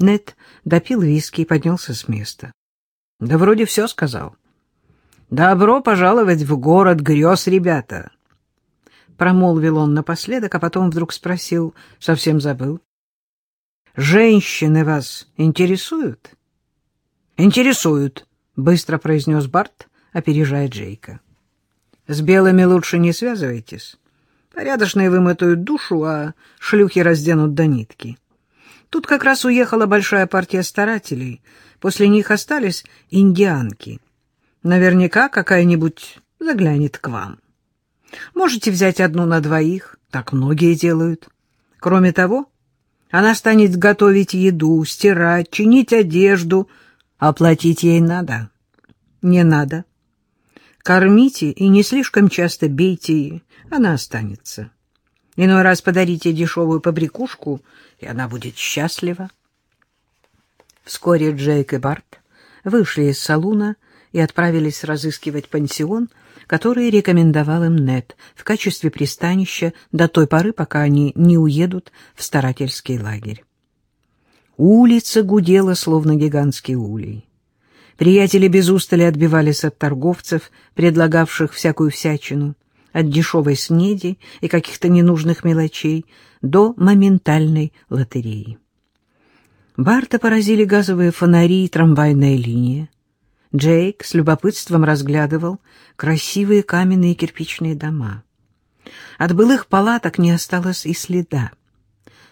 Нед допил виски и поднялся с места. — Да вроде все сказал. — Добро пожаловать в город грез, ребята! Промолвил он напоследок, а потом вдруг спросил, совсем забыл. — Женщины вас интересуют? — Интересуют, — быстро произнес Барт, опережая Джейка. — С белыми лучше не связывайтесь. Порядочные вымытают душу, а шлюхи разденут до нитки. Тут как раз уехала большая партия старателей. После них остались индианки. Наверняка какая-нибудь заглянет к вам. Можете взять одну на двоих, так многие делают. Кроме того, она станет готовить еду, стирать, чинить одежду, а платить ей надо. Не надо. Кормите и не слишком часто бейте, она останется. Иной раз подарите дешевую побрякушку, и она будет счастлива. Вскоре Джейк и Барт вышли из салуна и отправились разыскивать пансион, который рекомендовал им Нет в качестве пристанища до той поры, пока они не уедут в старательский лагерь. Улица гудела, словно гигантский улей. Приятели без устали отбивались от торговцев, предлагавших всякую всячину, от дешевой снеди и каких-то ненужных мелочей до моментальной лотереи. Барта поразили газовые фонари и трамвайная линия. Джейк с любопытством разглядывал красивые каменные кирпичные дома. От былых палаток не осталось и следа.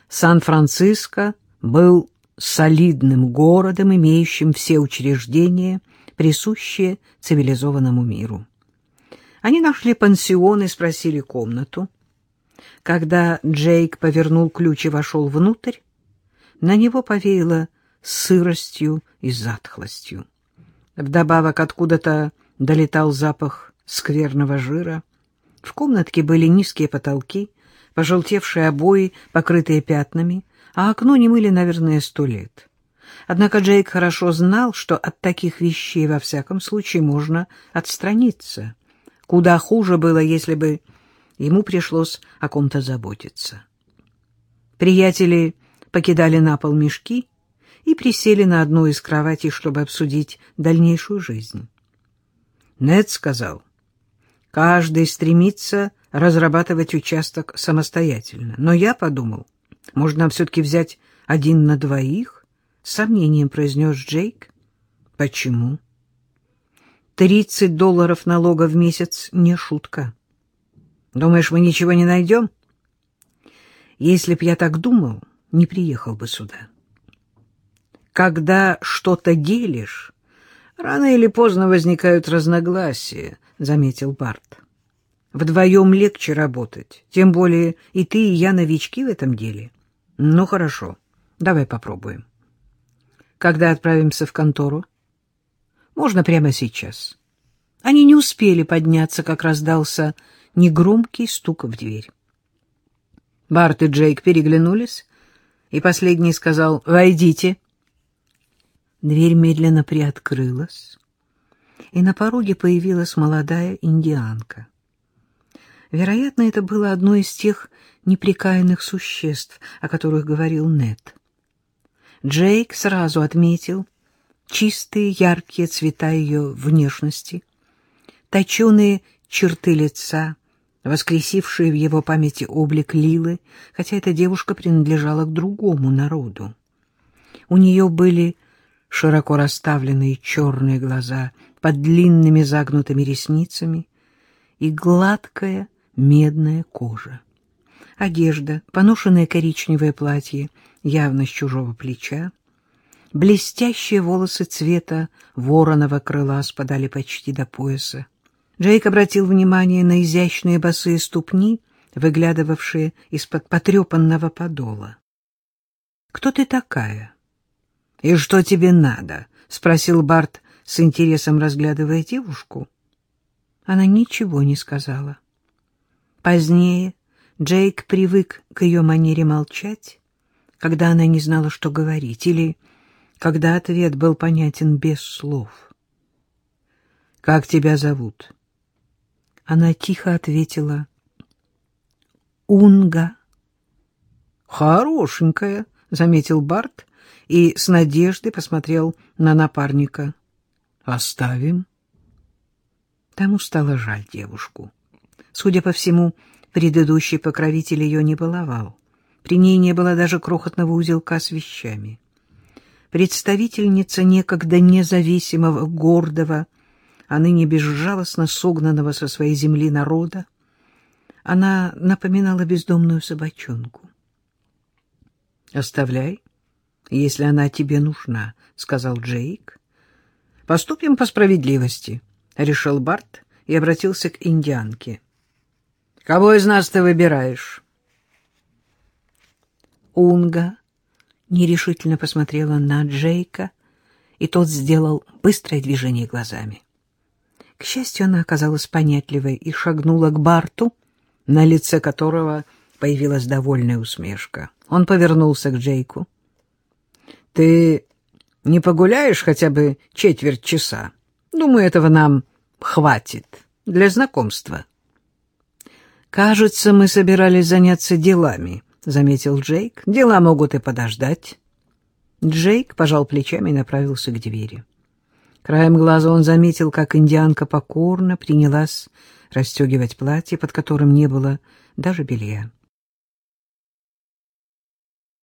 Сан-Франциско был солидным городом, имеющим все учреждения, присущие цивилизованному миру. Они нашли пансион и спросили комнату. Когда Джейк повернул ключ и вошел внутрь, на него повеяло сыростью и затхлостью. Вдобавок откуда-то долетал запах скверного жира. В комнатке были низкие потолки, пожелтевшие обои, покрытые пятнами, а окно не мыли, наверное, сто лет. Однако Джейк хорошо знал, что от таких вещей во всяком случае можно отстраниться. Куда хуже было, если бы ему пришлось о ком-то заботиться. Приятели покидали на пол мешки и присели на одну из кроватей, чтобы обсудить дальнейшую жизнь. Нед сказал, каждый стремится разрабатывать участок самостоятельно, но я подумал, может, нам все-таки взять один на двоих? С сомнением произнес Джейк. Почему? Тридцать долларов налога в месяц не шутка. Думаешь, мы ничего не найдем? Если б я так думал, не приехал бы сюда. Когда что-то делишь, рано или поздно возникают разногласия, — заметил Барт. Вдвоем легче работать, тем более и ты, и я новички в этом деле. Ну, хорошо, давай попробуем. Когда отправимся в контору? Можно прямо сейчас. Они не успели подняться, как раздался негромкий стук в дверь. Барт и Джейк переглянулись, и последний сказал «Войдите». Дверь медленно приоткрылась, и на пороге появилась молодая индианка. Вероятно, это было одно из тех неприкаянных существ, о которых говорил Нед. Джейк сразу отметил чистые яркие цвета ее внешности, точеные черты лица, воскресившие в его памяти облик Лилы, хотя эта девушка принадлежала к другому народу. У нее были широко расставленные черные глаза под длинными загнутыми ресницами и гладкая медная кожа. Одежда, поношенное коричневое платье, явно с чужого плеча, блестящие волосы цвета вороного крыла спадали почти до пояса. Джейк обратил внимание на изящные босые ступни, выглядывавшие из-под потрепанного подола. — Кто ты такая? — И что тебе надо? — спросил Барт с интересом, разглядывая девушку. Она ничего не сказала. Позднее Джейк привык к ее манере молчать, когда она не знала, что говорить, или когда ответ был понятен без слов. — Как тебя зовут? Она тихо ответила. «Унга». «Хорошенькая», — заметил Барт и с надеждой посмотрел на напарника. «Оставим». Тому стало жаль девушку. Судя по всему, предыдущий покровитель ее не баловал. При ней не было даже крохотного узелка с вещами. Представительница некогда независимого, гордого, а ныне безжалостно согнанного со своей земли народа, она напоминала бездомную собачонку. «Оставляй, если она тебе нужна», — сказал Джейк. «Поступим по справедливости», — решил Барт и обратился к индианке. «Кого из нас ты выбираешь?» Унга нерешительно посмотрела на Джейка, и тот сделал быстрое движение глазами. К счастью, она оказалась понятливой и шагнула к Барту, на лице которого появилась довольная усмешка. Он повернулся к Джейку. — Ты не погуляешь хотя бы четверть часа? Думаю, этого нам хватит для знакомства. — Кажется, мы собирались заняться делами, — заметил Джейк. — Дела могут и подождать. Джейк пожал плечами и направился к двери. Краем глаза он заметил, как индианка покорно принялась расстегивать платье, под которым не было даже белья.